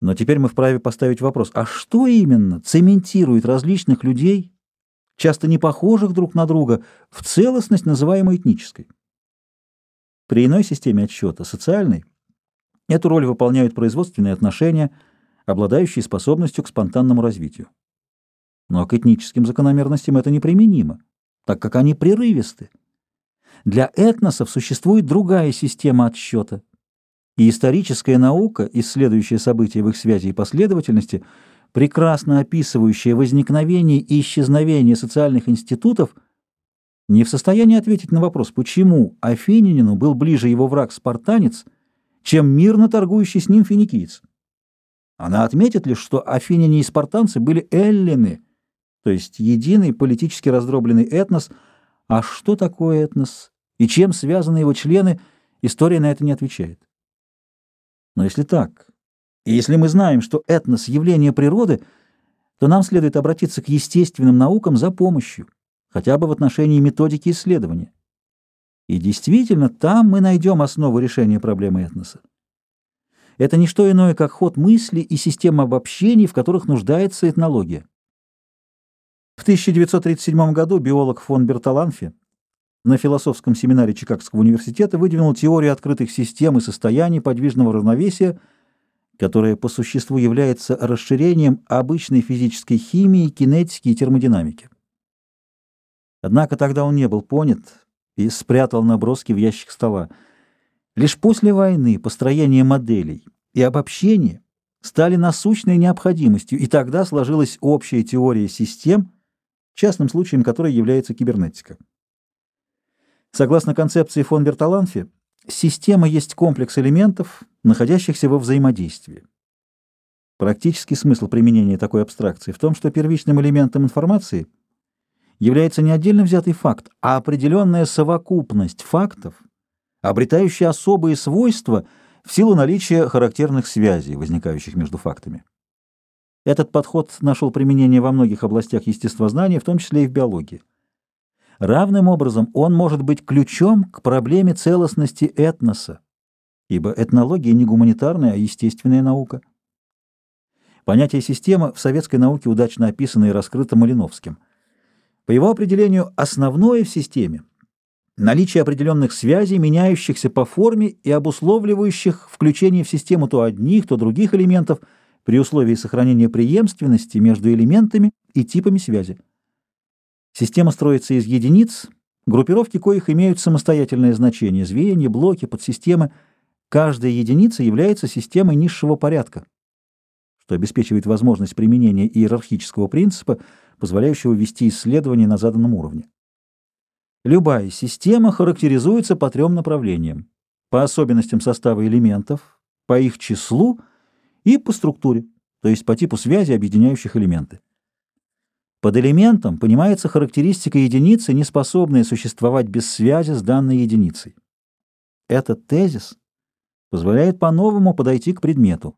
Но теперь мы вправе поставить вопрос, а что именно цементирует различных людей, часто не похожих друг на друга, в целостность, называемую этнической? При иной системе отсчета, социальной, эту роль выполняют производственные отношения, обладающие способностью к спонтанному развитию. Но к этническим закономерностям это неприменимо, так как они прерывисты. Для этносов существует другая система отсчета – и историческая наука, исследующая события в их связи и последовательности, прекрасно описывающая возникновение и исчезновение социальных институтов, не в состоянии ответить на вопрос, почему Афининину был ближе его враг-спартанец, чем мирно торгующий с ним финикиец. Она отметит лишь, что афиняне и спартанцы были эллины, то есть единый политически раздробленный этнос. А что такое этнос и чем связаны его члены, история на это не отвечает. Но если так, и если мы знаем, что этнос — явление природы, то нам следует обратиться к естественным наукам за помощью, хотя бы в отношении методики исследования. И действительно, там мы найдем основу решения проблемы этноса. Это не что иное, как ход мысли и система обобщений, в которых нуждается этнология. В 1937 году биолог фон Берталанфи на философском семинаре Чикагского университета выдвинул теорию открытых систем и состояний подвижного равновесия, которая по существу является расширением обычной физической химии, кинетики и термодинамики. Однако тогда он не был понят и спрятал наброски в ящик стола. Лишь после войны построение моделей и обобщение стали насущной необходимостью, и тогда сложилась общая теория систем, частным случаем которой является кибернетика. Согласно концепции фон Берталанфи, система есть комплекс элементов, находящихся во взаимодействии. Практический смысл применения такой абстракции в том, что первичным элементом информации является не отдельно взятый факт, а определенная совокупность фактов, обретающая особые свойства в силу наличия характерных связей, возникающих между фактами. Этот подход нашел применение во многих областях естествознания, в том числе и в биологии. Равным образом он может быть ключом к проблеме целостности этноса, ибо этнология не гуманитарная, а естественная наука. Понятие «система» в советской науке удачно описано и раскрыто Малиновским. По его определению, основное в системе – наличие определенных связей, меняющихся по форме и обусловливающих включение в систему то одних, то других элементов при условии сохранения преемственности между элементами и типами связи. Система строится из единиц, группировки коих имеют самостоятельное значение, звенья, блоки, подсистемы. Каждая единица является системой низшего порядка, что обеспечивает возможность применения иерархического принципа, позволяющего вести исследования на заданном уровне. Любая система характеризуется по трем направлениям – по особенностям состава элементов, по их числу и по структуре, то есть по типу связи, объединяющих элементы. Под элементом понимается характеристика единицы, не способная существовать без связи с данной единицей. Этот тезис позволяет по-новому подойти к предмету.